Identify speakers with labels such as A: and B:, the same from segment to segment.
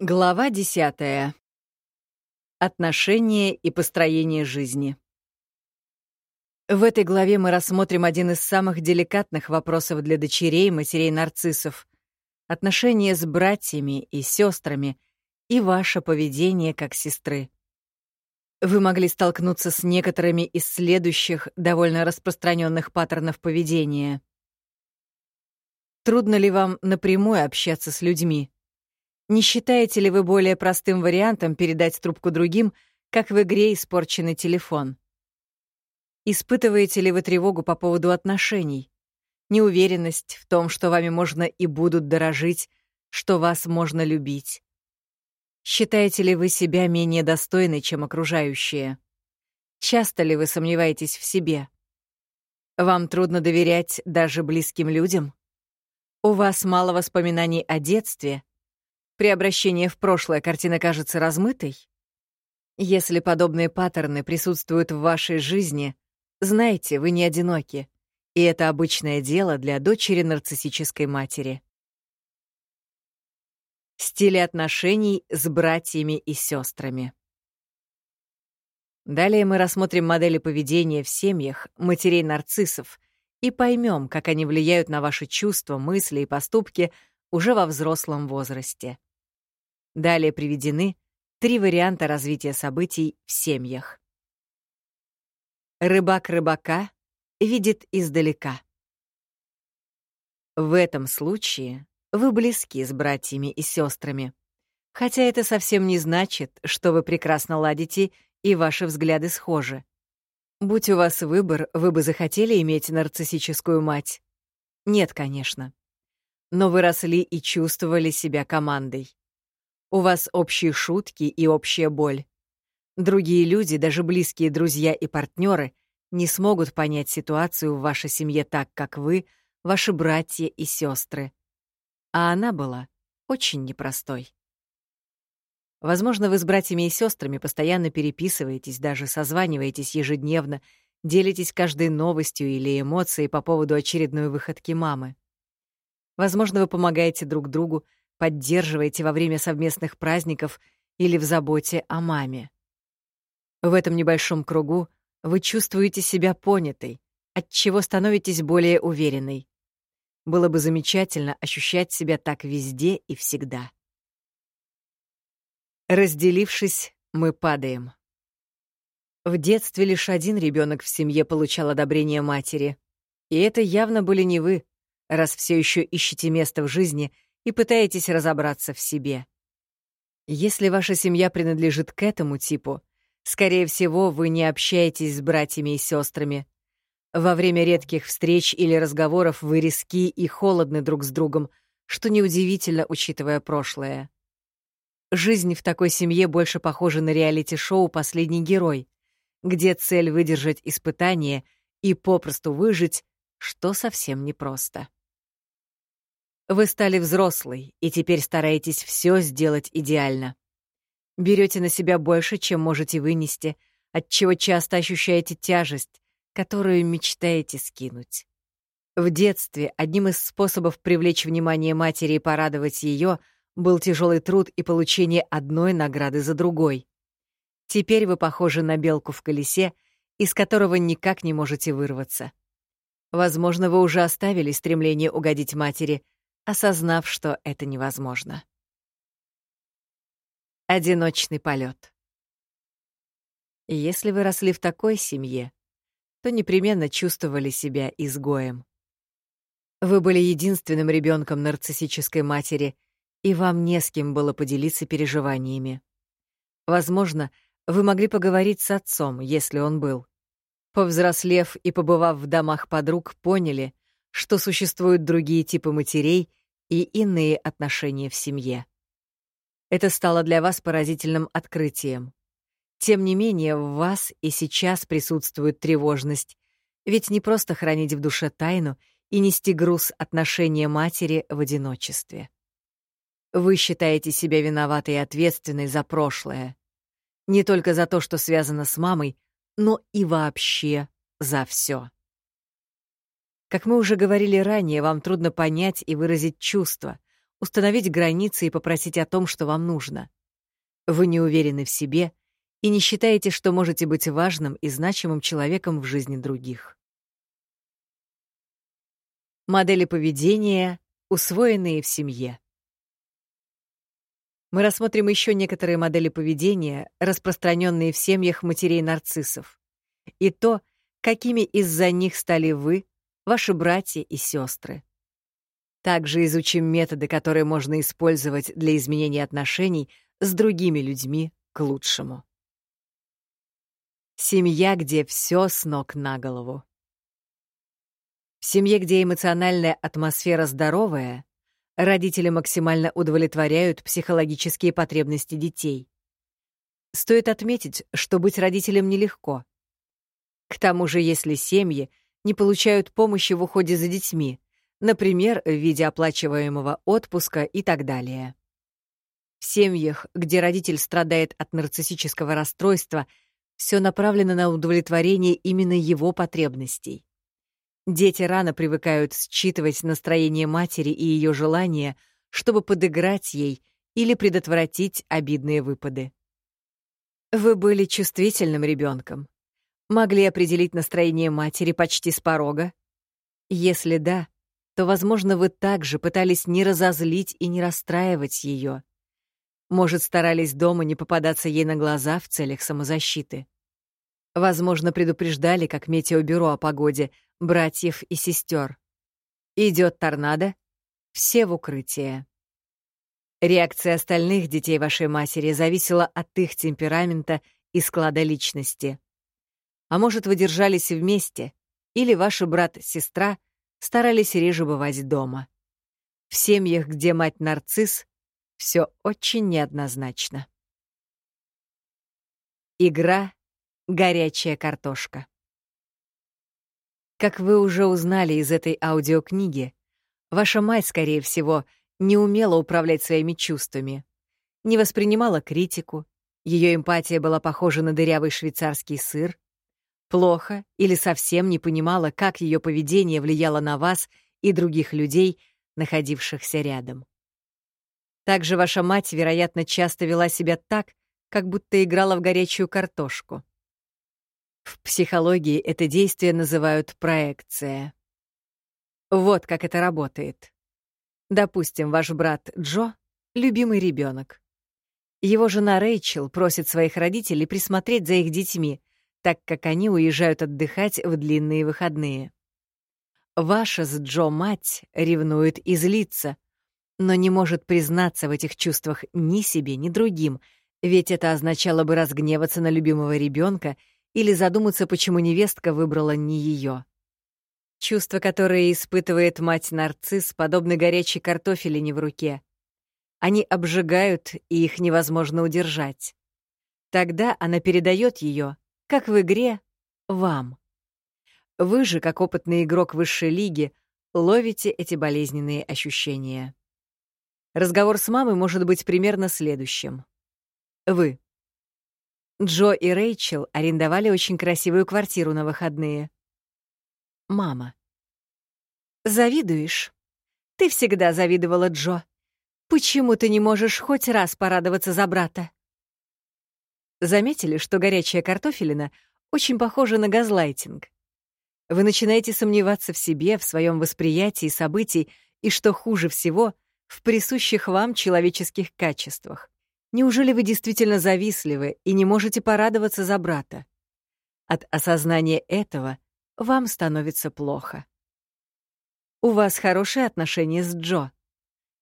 A: Глава десятая. Отношения и построение жизни. В этой главе мы рассмотрим один из самых деликатных вопросов для дочерей матерей нарциссов — отношения с братьями и сестрами и ваше поведение как сестры. Вы могли столкнуться с некоторыми из следующих довольно распространенных паттернов поведения. Трудно ли вам напрямую общаться с людьми? Не считаете ли вы более простым вариантом передать трубку другим, как в игре «Испорченный телефон»? Испытываете ли вы тревогу по поводу отношений? Неуверенность в том, что вами можно и будут дорожить, что вас можно любить? Считаете ли вы себя менее достойной, чем окружающие? Часто ли вы сомневаетесь в себе? Вам трудно доверять даже близким людям? У вас мало воспоминаний о детстве, при обращении в прошлое картина кажется размытой? Если подобные паттерны присутствуют в вашей жизни, знайте, вы не одиноки, и это обычное дело для дочери нарциссической матери. Стили отношений с братьями и сестрами. Далее мы рассмотрим модели поведения в семьях матерей-нарциссов и поймем, как они влияют на ваши чувства, мысли и поступки уже во взрослом возрасте. Далее приведены три варианта развития событий в семьях. Рыбак рыбака видит издалека. В этом случае вы близки с братьями и сестрами, хотя это совсем не значит, что вы прекрасно ладите и ваши взгляды схожи. Будь у вас выбор, вы бы захотели иметь нарциссическую мать? Нет, конечно. Но вы росли и чувствовали себя командой. У вас общие шутки и общая боль. Другие люди, даже близкие друзья и партнеры, не смогут понять ситуацию в вашей семье так, как вы, ваши братья и сестры. А она была очень непростой. Возможно, вы с братьями и сестрами постоянно переписываетесь, даже созваниваетесь ежедневно, делитесь каждой новостью или эмоцией по поводу очередной выходки мамы. Возможно, вы помогаете друг другу, поддерживаете во время совместных праздников или в заботе о маме. В этом небольшом кругу вы чувствуете себя понятой, от чего становитесь более уверенной. Было бы замечательно ощущать себя так везде и всегда. Разделившись, мы падаем. В детстве лишь один ребенок в семье получал одобрение матери. И это явно были не вы, раз все еще ищете место в жизни — и пытаетесь разобраться в себе. Если ваша семья принадлежит к этому типу, скорее всего, вы не общаетесь с братьями и сестрами. Во время редких встреч или разговоров вы риски и холодны друг с другом, что неудивительно, учитывая прошлое. Жизнь в такой семье больше похожа на реалити-шоу «Последний герой», где цель выдержать испытание и попросту выжить, что совсем непросто. Вы стали взрослой и теперь стараетесь все сделать идеально. Берете на себя больше, чем можете вынести, отчего часто ощущаете тяжесть, которую мечтаете скинуть. В детстве одним из способов привлечь внимание матери и порадовать ее был тяжелый труд и получение одной награды за другой. Теперь вы похожи на белку в колесе, из которого никак не можете вырваться. Возможно, вы уже оставили стремление угодить матери — осознав, что это невозможно. Одиночный полет. Если вы росли в такой семье, то непременно чувствовали себя изгоем. Вы были единственным ребенком нарциссической матери, и вам не с кем было поделиться переживаниями. Возможно, вы могли поговорить с отцом, если он был. Повзрослев и побывав в домах подруг, поняли, что существуют другие типы матерей и иные отношения в семье. Это стало для вас поразительным открытием. Тем не менее, в вас и сейчас присутствует тревожность, ведь не просто хранить в душе тайну и нести груз отношения матери в одиночестве. Вы считаете себя виноватой и ответственной за прошлое. Не только за то, что связано с мамой, но и вообще за все. Как мы уже говорили ранее, вам трудно понять и выразить чувства, установить границы и попросить о том, что вам нужно. Вы не уверены в себе и не считаете, что можете быть важным и значимым человеком в жизни других. Модели поведения, усвоенные в семье. Мы рассмотрим еще некоторые модели поведения, распространенные в семьях матерей-нарциссов, и то, какими из-за них стали вы, ваши братья и сестры. Также изучим методы, которые можно использовать для изменения отношений с другими людьми к лучшему. Семья, где все с ног на голову. В семье, где эмоциональная атмосфера здоровая, родители максимально удовлетворяют психологические потребности детей. Стоит отметить, что быть родителем нелегко. К тому же, если семьи не получают помощи в уходе за детьми, например, в виде оплачиваемого отпуска и так далее. В семьях, где родитель страдает от нарциссического расстройства, все направлено на удовлетворение именно его потребностей. Дети рано привыкают считывать настроение матери и ее желания, чтобы подыграть ей или предотвратить обидные выпады. Вы были чувствительным ребенком. Могли определить настроение матери почти с порога? Если да, то, возможно, вы также пытались не разозлить и не расстраивать ее. Может, старались дома не попадаться ей на глаза в целях самозащиты. Возможно, предупреждали, как метеобюро о погоде, братьев и сестер. Идет торнадо, все в укрытие. Реакция остальных детей вашей матери зависела от их темперамента и склада личности. А может, вы держались вместе, или ваши брат-сестра старались реже бывать дома. В семьях, где мать нарцисс, все очень неоднозначно. Игра Горячая картошка. Как вы уже узнали из этой аудиокниги, ваша мать, скорее всего, не умела управлять своими чувствами, не воспринимала критику, ее эмпатия была похожа на дырявый швейцарский сыр, плохо или совсем не понимала, как ее поведение влияло на вас и других людей, находившихся рядом. Также ваша мать, вероятно, часто вела себя так, как будто играла в горячую картошку. В психологии это действие называют проекция. Вот как это работает. Допустим, ваш брат Джо — любимый ребенок. Его жена Рэйчел просит своих родителей присмотреть за их детьми, так как они уезжают отдыхать в длинные выходные. Ваша с Джо мать ревнует и злится, но не может признаться в этих чувствах ни себе, ни другим, ведь это означало бы разгневаться на любимого ребенка или задуматься, почему невестка выбрала не ее. Чувства, которые испытывает мать-нарцисс, подобны горячей картофелине в руке. Они обжигают, и их невозможно удержать. Тогда она передает ее, как в игре, вам. Вы же, как опытный игрок высшей лиги, ловите эти болезненные ощущения. Разговор с мамой может быть примерно следующим. Вы. Джо и Рэйчел арендовали очень красивую квартиру на выходные. Мама. «Завидуешь? Ты всегда завидовала Джо. Почему ты не можешь хоть раз порадоваться за брата?» Заметили, что горячая картофелина очень похожа на газлайтинг? Вы начинаете сомневаться в себе, в своем восприятии событий и, что хуже всего, в присущих вам человеческих качествах. Неужели вы действительно завистливы и не можете порадоваться за брата? От осознания этого вам становится плохо. У вас хорошие отношения с Джо?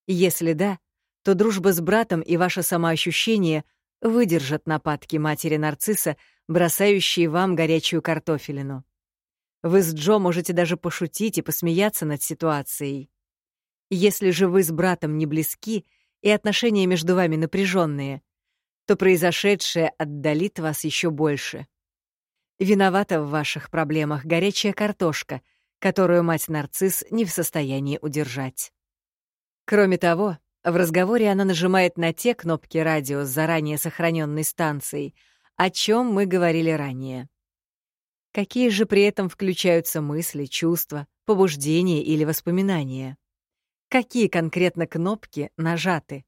A: Если да, то дружба с братом и ваше самоощущение выдержат нападки матери нарцисса, бросающие вам горячую картофелину. Вы с Джо можете даже пошутить и посмеяться над ситуацией. Если же вы с братом не близки — и отношения между вами напряженные, то произошедшее отдалит вас еще больше. Виновата в ваших проблемах горячая картошка, которую мать-нарцисс не в состоянии удержать. Кроме того, в разговоре она нажимает на те кнопки радио с заранее сохраненной станцией, о чем мы говорили ранее. Какие же при этом включаются мысли, чувства, побуждения или воспоминания? какие конкретно кнопки нажаты.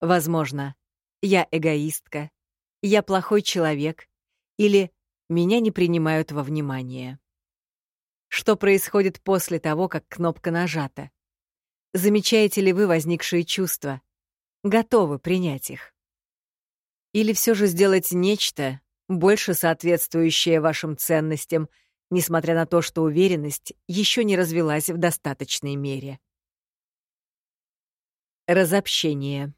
A: Возможно, я эгоистка, я плохой человек или меня не принимают во внимание. Что происходит после того, как кнопка нажата? Замечаете ли вы возникшие чувства? Готовы принять их? Или все же сделать нечто, больше соответствующее вашим ценностям, несмотря на то, что уверенность еще не развилась в достаточной мере? Разобщение.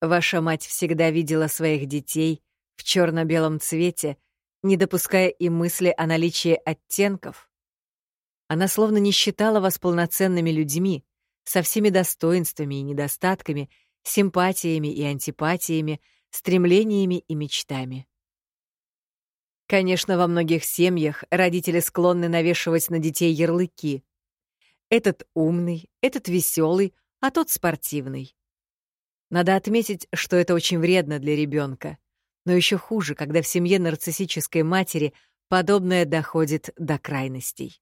A: Ваша мать всегда видела своих детей в черно-белом цвете, не допуская и мысли о наличии оттенков. Она словно не считала вас полноценными людьми, со всеми достоинствами и недостатками, симпатиями и антипатиями, стремлениями и мечтами. Конечно, во многих семьях родители склонны навешивать на детей ярлыки. Этот умный, этот веселый, а тот спортивный. Надо отметить, что это очень вредно для ребенка. Но еще хуже, когда в семье нарциссической матери подобное доходит до крайностей.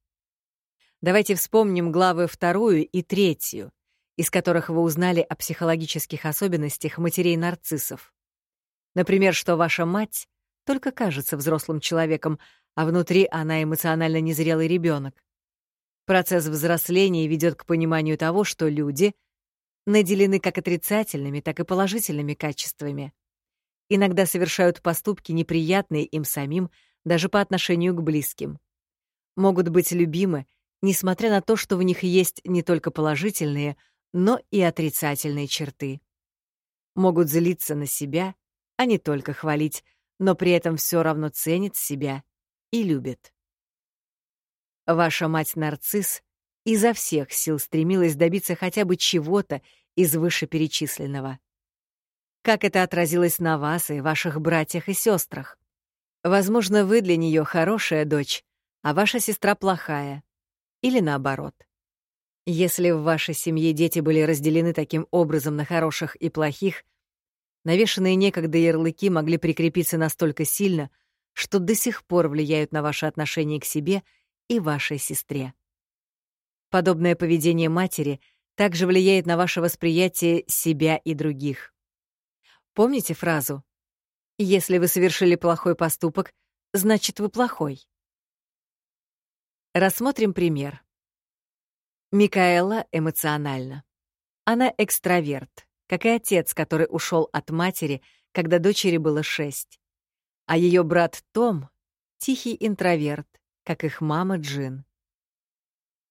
A: Давайте вспомним главы вторую и третью, из которых вы узнали о психологических особенностях матерей-нарциссов. Например, что ваша мать только кажется взрослым человеком, а внутри она эмоционально незрелый ребенок. Процесс взросления ведет к пониманию того, что люди наделены как отрицательными, так и положительными качествами. Иногда совершают поступки, неприятные им самим, даже по отношению к близким. Могут быть любимы, несмотря на то, что в них есть не только положительные, но и отрицательные черты. Могут злиться на себя, а не только хвалить, но при этом все равно ценит себя и любит. Ваша мать-нарцисс изо всех сил стремилась добиться хотя бы чего-то из вышеперечисленного. Как это отразилось на вас и ваших братьях и сестрах? Возможно, вы для нее хорошая дочь, а ваша сестра плохая или наоборот. Если в вашей семье дети были разделены таким образом на хороших и плохих, навешанные некогда ярлыки могли прикрепиться настолько сильно, что до сих пор влияют на ваше отношение к себе и вашей сестре. Подобное поведение матери также влияет на ваше восприятие себя и других. Помните фразу «Если вы совершили плохой поступок, значит, вы плохой»? Рассмотрим пример. Микаэла эмоциональна. Она экстраверт, как и отец, который ушел от матери, когда дочери было шесть. А ее брат Том — тихий интроверт, как их мама Джин.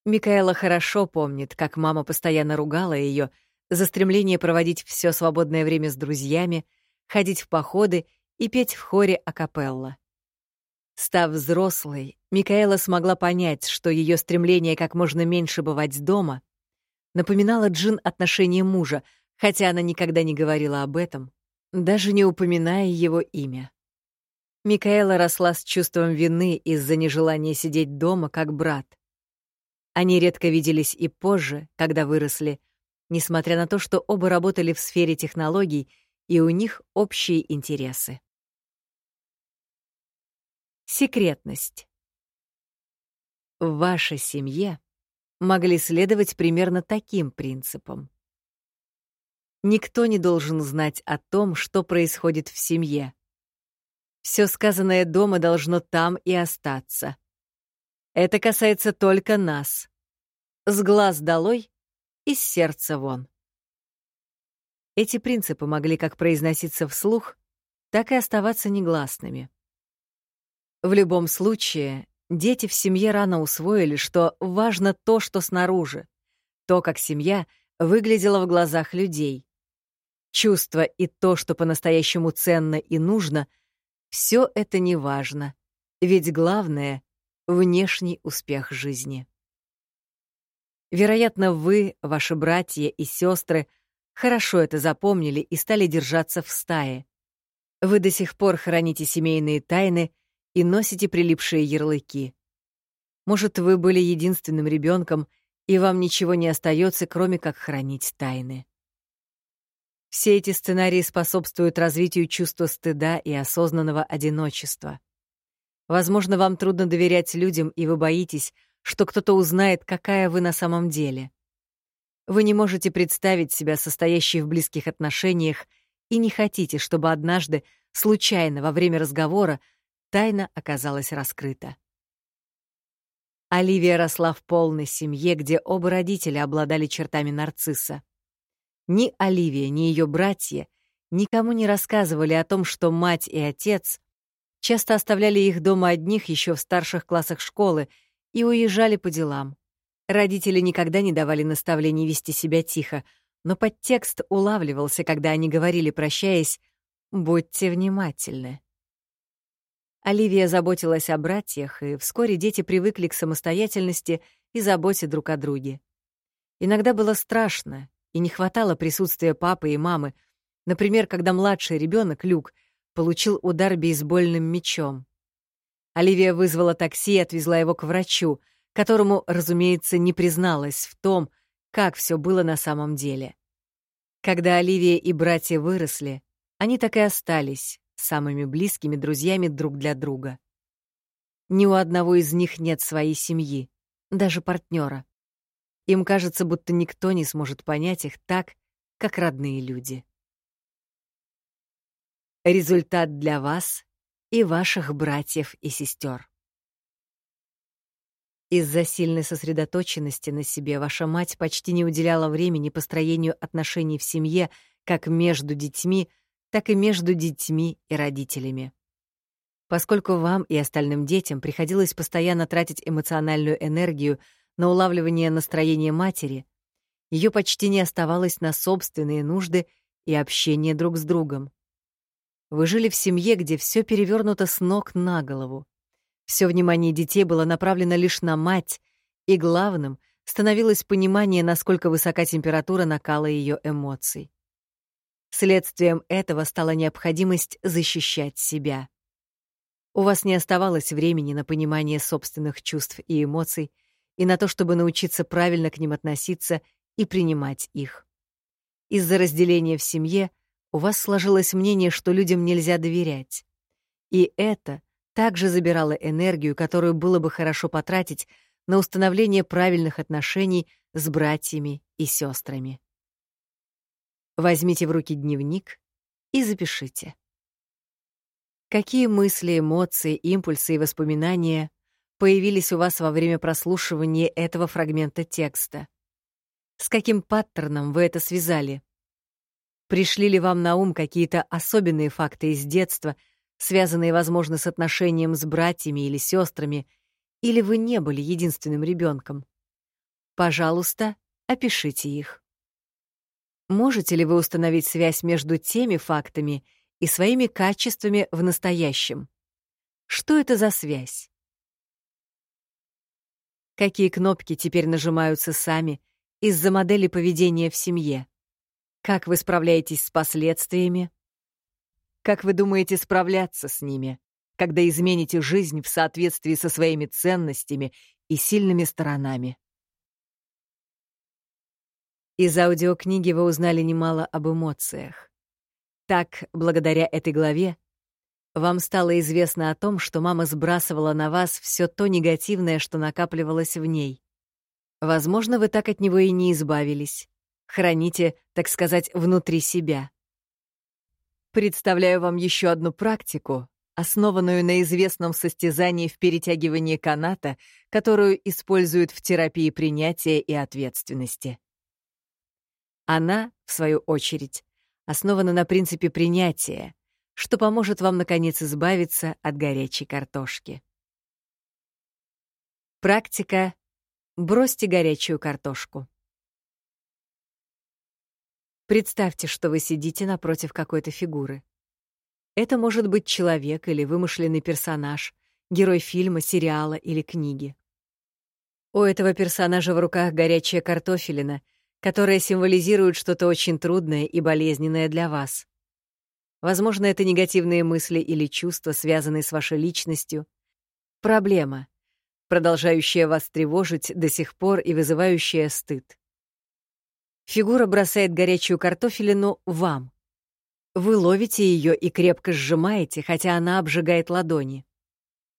A: Микаэла хорошо помнит, как мама постоянно ругала ее за стремление проводить все свободное время с друзьями, ходить в походы и петь в хоре акапелла. Став взрослой, Микаэла смогла понять, что ее стремление как можно меньше бывать дома напоминало Джин отношение мужа, хотя она никогда не говорила об этом, даже не упоминая его имя. Микаэла росла с чувством вины из-за нежелания сидеть дома, как брат. Они редко виделись и позже, когда выросли, несмотря на то, что оба работали в сфере технологий, и у них общие интересы. Секретность. В вашей семье могли следовать примерно таким принципам. Никто не должен знать о том, что происходит в семье. Все сказанное дома должно там и остаться. Это касается только нас. С глаз долой, из сердца вон. Эти принципы могли как произноситься вслух, так и оставаться негласными. В любом случае, дети в семье рано усвоили, что важно то, что снаружи, то, как семья выглядела в глазах людей. Чувства и то, что по-настоящему ценно и нужно, все это не важно, ведь главное — внешний успех жизни. Вероятно, вы, ваши братья и сестры хорошо это запомнили и стали держаться в стае. Вы до сих пор храните семейные тайны — и носите прилипшие ярлыки. Может, вы были единственным ребенком, и вам ничего не остается, кроме как хранить тайны. Все эти сценарии способствуют развитию чувства стыда и осознанного одиночества. Возможно, вам трудно доверять людям, и вы боитесь, что кто-то узнает, какая вы на самом деле. Вы не можете представить себя состоящей в близких отношениях и не хотите, чтобы однажды, случайно во время разговора, тайна оказалась раскрыта. Оливия росла в полной семье, где оба родителя обладали чертами нарцисса. Ни Оливия, ни ее братья никому не рассказывали о том, что мать и отец часто оставляли их дома одних еще в старших классах школы и уезжали по делам. Родители никогда не давали наставлений вести себя тихо, но подтекст улавливался, когда они говорили, прощаясь, «Будьте внимательны». Оливия заботилась о братьях, и вскоре дети привыкли к самостоятельности и заботе друг о друге. Иногда было страшно, и не хватало присутствия папы и мамы, например, когда младший ребенок Люк получил удар бейсбольным мечом. Оливия вызвала такси и отвезла его к врачу, которому, разумеется, не призналась в том, как все было на самом деле. Когда Оливия и братья выросли, они так и остались самыми близкими друзьями друг для друга. Ни у одного из них нет своей семьи, даже партнера. Им кажется, будто никто не сможет понять их так, как родные люди. Результат для вас и ваших братьев и сестер. Из-за сильной сосредоточенности на себе ваша мать почти не уделяла времени построению отношений в семье как между детьми, так и между детьми и родителями. Поскольку вам и остальным детям приходилось постоянно тратить эмоциональную энергию на улавливание настроения матери, ее почти не оставалось на собственные нужды и общение друг с другом. Вы жили в семье, где все перевернуто с ног на голову. Все внимание детей было направлено лишь на мать, и главным становилось понимание, насколько высока температура накала ее эмоций. Следствием этого стала необходимость защищать себя. У вас не оставалось времени на понимание собственных чувств и эмоций и на то, чтобы научиться правильно к ним относиться и принимать их. Из-за разделения в семье — у вас сложилось мнение, что людям нельзя доверять. И это также забирало энергию, которую было бы хорошо потратить на установление правильных отношений с братьями и сестрами. Возьмите в руки дневник и запишите. Какие мысли, эмоции, импульсы и воспоминания появились у вас во время прослушивания этого фрагмента текста? С каким паттерном вы это связали? Пришли ли вам на ум какие-то особенные факты из детства, связанные, возможно, с отношением с братьями или сестрами, или вы не были единственным ребенком? Пожалуйста, опишите их. Можете ли вы установить связь между теми фактами и своими качествами в настоящем? Что это за связь? Какие кнопки теперь нажимаются сами из-за модели поведения в семье? Как вы справляетесь с последствиями? Как вы думаете справляться с ними, когда измените жизнь в соответствии со своими ценностями и сильными сторонами? Из аудиокниги вы узнали немало об эмоциях. Так, благодаря этой главе, вам стало известно о том, что мама сбрасывала на вас все то негативное, что накапливалось в ней. Возможно, вы так от него и не избавились храните, так сказать, внутри себя. Представляю вам еще одну практику, основанную на известном состязании в перетягивании каната, которую используют в терапии принятия и ответственности. Она, в свою очередь, основана на принципе принятия, что поможет вам, наконец, избавиться от горячей картошки. Практика «Бросьте горячую картошку». Представьте, что вы сидите напротив какой-то фигуры. Это может быть человек или вымышленный персонаж, герой фильма, сериала или книги. У этого персонажа в руках горячая картофелина, которая символизирует что-то очень трудное и болезненное для вас. Возможно, это негативные мысли или чувства, связанные с вашей личностью. Проблема, продолжающая вас тревожить до сих пор и вызывающая стыд. Фигура бросает горячую картофелину вам. Вы ловите ее и крепко сжимаете, хотя она обжигает ладони.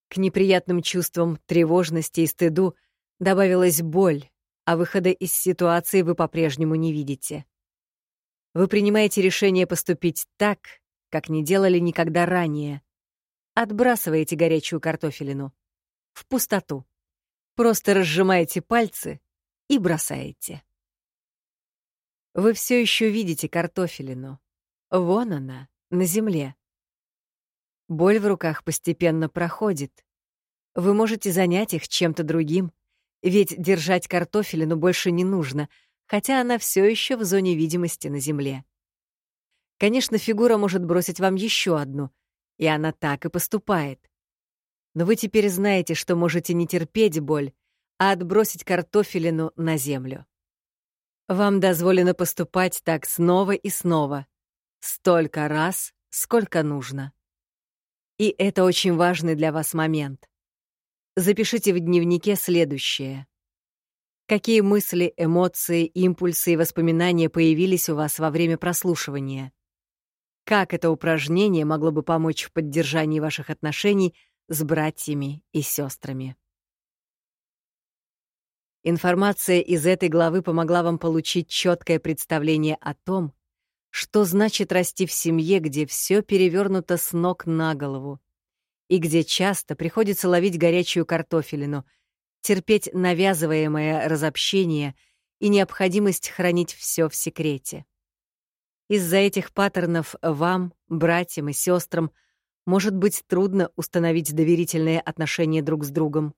A: К неприятным чувствам тревожности и стыду Добавилась боль, а выхода из ситуации вы по-прежнему не видите. Вы принимаете решение поступить так, как не делали никогда ранее. Отбрасываете горячую картофелину. В пустоту. Просто разжимаете пальцы и бросаете. Вы все еще видите картофелину. Вон она, на земле. Боль в руках постепенно проходит. Вы можете занять их чем-то другим, ведь держать картофелину больше не нужно, хотя она все еще в зоне видимости на земле. Конечно, фигура может бросить вам еще одну, и она так и поступает. Но вы теперь знаете, что можете не терпеть боль, а отбросить картофелину на землю. Вам дозволено поступать так снова и снова, столько раз, сколько нужно. И это очень важный для вас момент. Запишите в дневнике следующее. Какие мысли, эмоции, импульсы и воспоминания появились у вас во время прослушивания? Как это упражнение могло бы помочь в поддержании ваших отношений с братьями и сестрами? Информация из этой главы помогла вам получить четкое представление о том, что значит расти в семье, где все перевернуто с ног на голову, и где часто приходится ловить горячую картофелину, терпеть навязываемое разобщение и необходимость хранить все в секрете. Из-за этих паттернов вам, братьям и сестрам, может быть трудно установить доверительные отношения друг с другом.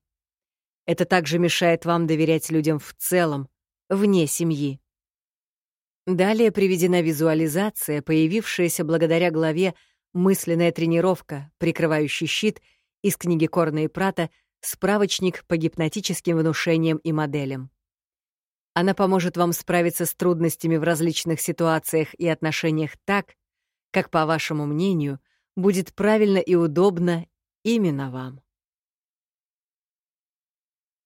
A: Это также мешает вам доверять людям в целом, вне семьи. Далее приведена визуализация, появившаяся благодаря главе «Мысленная тренировка, прикрывающий щит» из книги Корна и Прата «Справочник по гипнотическим внушениям и моделям». Она поможет вам справиться с трудностями в различных ситуациях и отношениях так, как, по вашему мнению, будет правильно и удобно именно вам.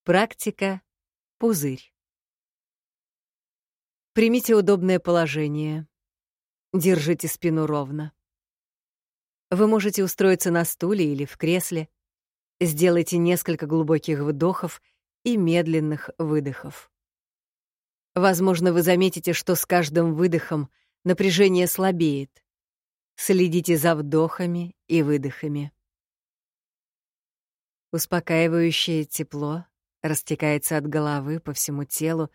A: Практика «Пузырь». Примите удобное положение. Держите спину ровно. Вы можете устроиться на стуле или в кресле. Сделайте несколько глубоких вдохов и медленных выдохов. Возможно, вы заметите, что с каждым выдохом напряжение слабеет. Следите за вдохами и выдохами. Успокаивающее тепло растекается от головы по всему телу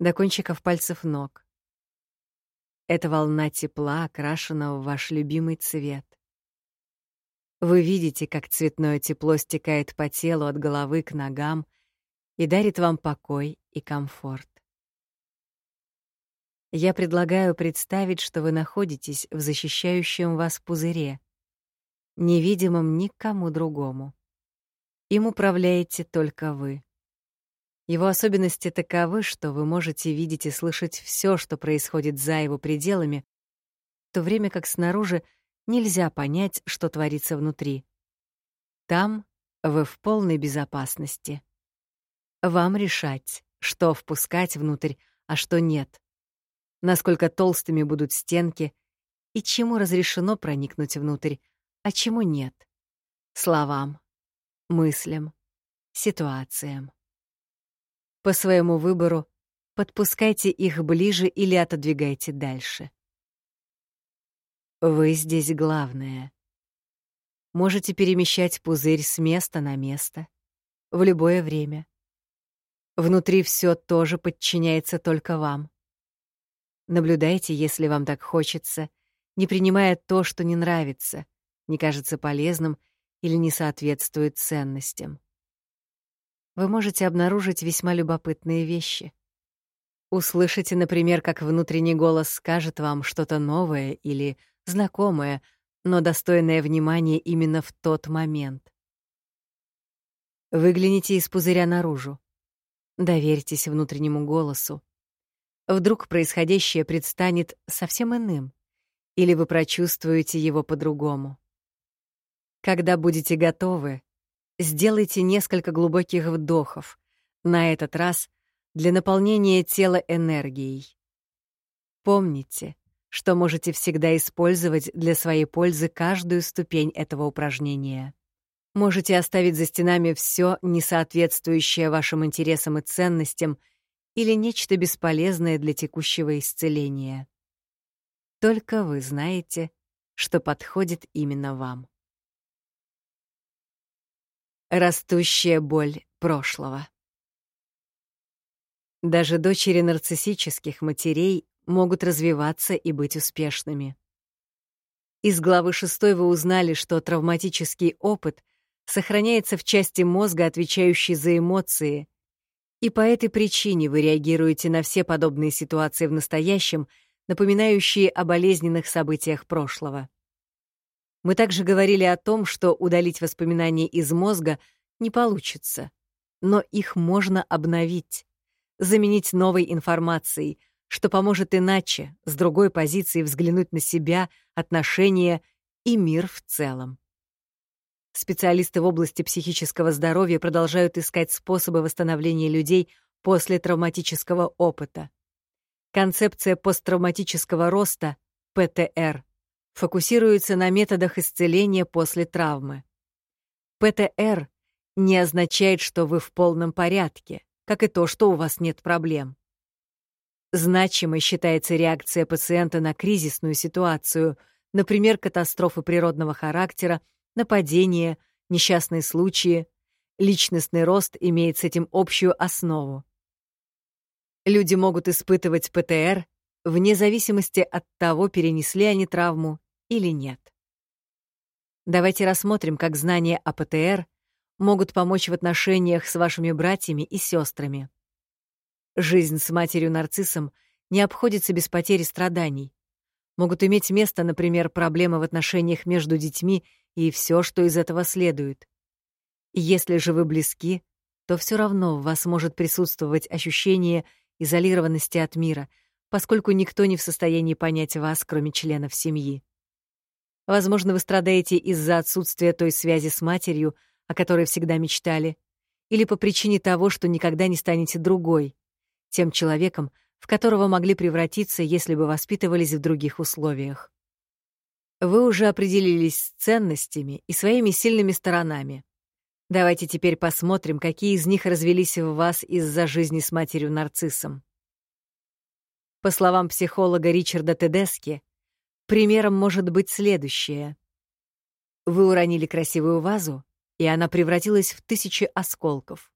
A: до кончиков пальцев ног. Эта волна тепла окрашена в ваш любимый цвет. Вы видите, как цветное тепло стекает по телу от головы к ногам и дарит вам покой и комфорт. Я предлагаю представить, что вы находитесь в защищающем вас пузыре, невидимом никому другому. Им управляете только вы. Его особенности таковы, что вы можете видеть и слышать все, что происходит за его пределами, в то время как снаружи нельзя понять, что творится внутри. Там вы в полной безопасности. Вам решать, что впускать внутрь, а что нет. Насколько толстыми будут стенки и чему разрешено проникнуть внутрь, а чему нет. Словам, мыслям, ситуациям. По своему выбору подпускайте их ближе или отодвигайте дальше. Вы здесь главное. Можете перемещать пузырь с места на место в любое время. Внутри все тоже подчиняется только вам. Наблюдайте, если вам так хочется, не принимая то, что не нравится, не кажется полезным или не соответствует ценностям вы можете обнаружить весьма любопытные вещи. Услышите, например, как внутренний голос скажет вам что-то новое или знакомое, но достойное внимания именно в тот момент. Выгляните из пузыря наружу. Доверьтесь внутреннему голосу. Вдруг происходящее предстанет совсем иным, или вы прочувствуете его по-другому. Когда будете готовы, Сделайте несколько глубоких вдохов, на этот раз для наполнения тела энергией. Помните, что можете всегда использовать для своей пользы каждую ступень этого упражнения. Можете оставить за стенами все, несоответствующее вашим интересам и ценностям, или нечто бесполезное для текущего исцеления. Только вы знаете, что подходит именно вам. Растущая боль прошлого. Даже дочери нарциссических матерей могут развиваться и быть успешными. Из главы 6 вы узнали, что травматический опыт сохраняется в части мозга, отвечающей за эмоции, и по этой причине вы реагируете на все подобные ситуации в настоящем, напоминающие о болезненных событиях прошлого. Мы также говорили о том, что удалить воспоминания из мозга не получится, но их можно обновить заменить новой информацией, что поможет иначе, с другой позиции взглянуть на себя, отношения и мир в целом. Специалисты в области психического здоровья продолжают искать способы восстановления людей после травматического опыта. Концепция посттравматического роста, ПТР, фокусируется на методах исцеления после травмы. ПТР не означает, что вы в полном порядке как и то, что у вас нет проблем. Значимой считается реакция пациента на кризисную ситуацию, например, катастрофы природного характера, нападения, несчастные случаи. Личностный рост имеет с этим общую основу. Люди могут испытывать ПТР вне зависимости от того, перенесли они травму или нет. Давайте рассмотрим, как знания о ПТР могут помочь в отношениях с вашими братьями и сестрами. Жизнь с матерью-нарциссом не обходится без потери страданий. Могут иметь место, например, проблемы в отношениях между детьми и все, что из этого следует. если же вы близки, то все равно в вас может присутствовать ощущение изолированности от мира, поскольку никто не в состоянии понять вас, кроме членов семьи. Возможно, вы страдаете из-за отсутствия той связи с матерью, о которой всегда мечтали, или по причине того, что никогда не станете другой, тем человеком, в которого могли превратиться, если бы воспитывались в других условиях. Вы уже определились с ценностями и своими сильными сторонами. Давайте теперь посмотрим, какие из них развелись в вас из-за жизни с матерью-нарциссом. По словам психолога Ричарда Тедески, примером может быть следующее. Вы уронили красивую вазу, и она превратилась в тысячи осколков.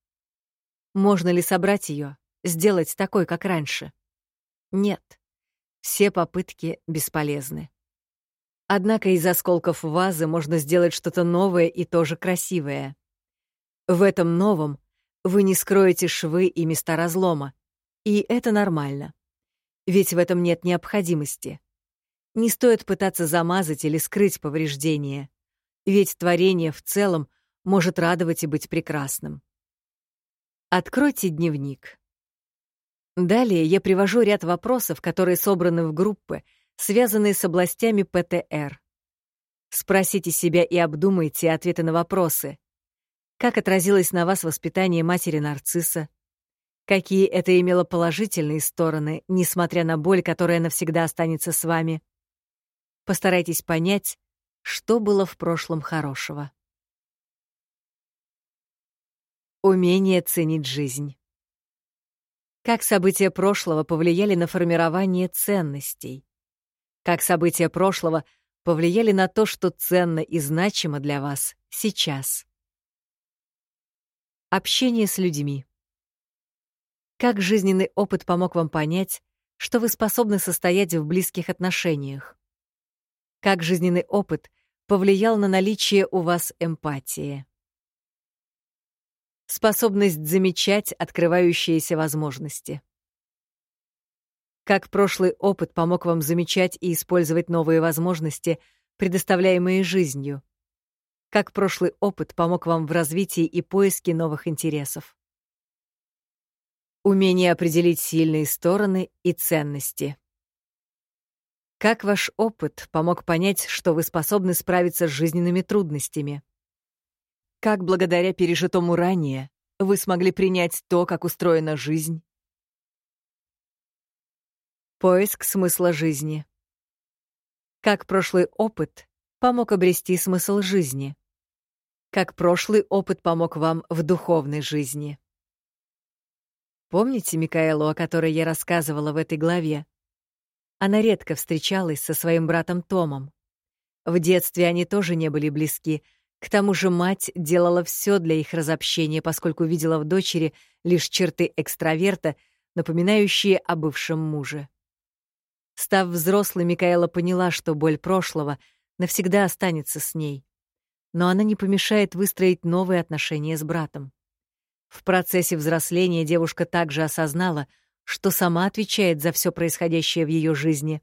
A: Можно ли собрать ее, сделать такой, как раньше? Нет. Все попытки бесполезны. Однако из осколков вазы можно сделать что-то новое и тоже красивое. В этом новом вы не скроете швы и места разлома, и это нормально. Ведь в этом нет необходимости. Не стоит пытаться замазать или скрыть повреждения, ведь творение в целом может радовать и быть прекрасным. Откройте дневник. Далее я привожу ряд вопросов, которые собраны в группы, связанные с областями ПТР. Спросите себя и обдумайте ответы на вопросы. Как отразилось на вас воспитание матери нарцисса? Какие это имело положительные стороны, несмотря на боль, которая навсегда останется с вами? Постарайтесь понять, что было в прошлом хорошего. Умение ценить жизнь. Как события прошлого повлияли на формирование ценностей? Как события прошлого повлияли на то, что ценно и значимо для вас сейчас? Общение с людьми. Как жизненный опыт помог вам понять, что вы способны состоять в близких отношениях? Как жизненный опыт повлиял на наличие у вас эмпатии? Способность замечать открывающиеся возможности. Как прошлый опыт помог вам замечать и использовать новые возможности, предоставляемые жизнью? Как прошлый опыт помог вам в развитии и поиске новых интересов? Умение определить сильные стороны и ценности. Как ваш опыт помог понять, что вы способны справиться с жизненными трудностями? Как благодаря пережитому ранее вы смогли принять то, как устроена жизнь? Поиск смысла жизни. Как прошлый опыт помог обрести смысл жизни? как прошлый опыт помог вам в духовной жизни. Помните Микаэлу, о которой я рассказывала в этой главе? Она редко встречалась со своим братом Томом. В детстве они тоже не были близки. К тому же мать делала все для их разобщения, поскольку видела в дочери лишь черты экстраверта, напоминающие о бывшем муже. Став взрослой, Микаэла поняла, что боль прошлого навсегда останется с ней. Но она не помешает выстроить новые отношения с братом. В процессе взросления девушка также осознала, что сама отвечает за все происходящее в ее жизни.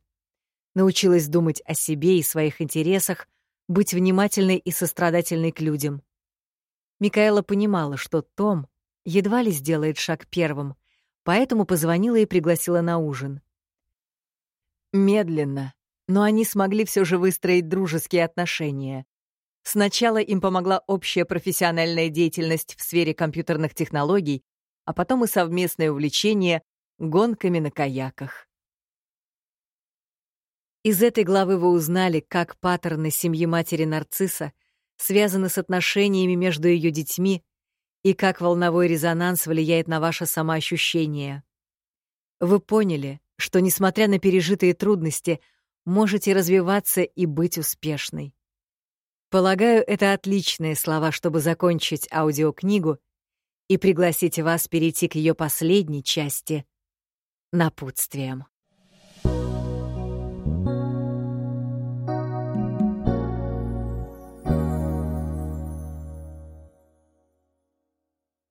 A: Научилась думать о себе и своих интересах, быть внимательной и сострадательной к людям. Микаэла понимала, что Том едва ли сделает шаг первым, поэтому позвонила и пригласила на ужин. Медленно, но они смогли все же выстроить дружеские отношения. Сначала им помогла общая профессиональная деятельность в сфере компьютерных технологий, а потом и совместное увлечение гонками на каяках. Из этой главы вы узнали, как паттерны семьи матери Нарцисса связаны с отношениями между ее детьми и как волновой резонанс влияет на ваше самоощущение. Вы поняли, что, несмотря на пережитые трудности, можете развиваться и быть успешной. Полагаю, это отличные слова, чтобы закончить аудиокнигу и пригласить вас перейти к ее последней части — напутствием.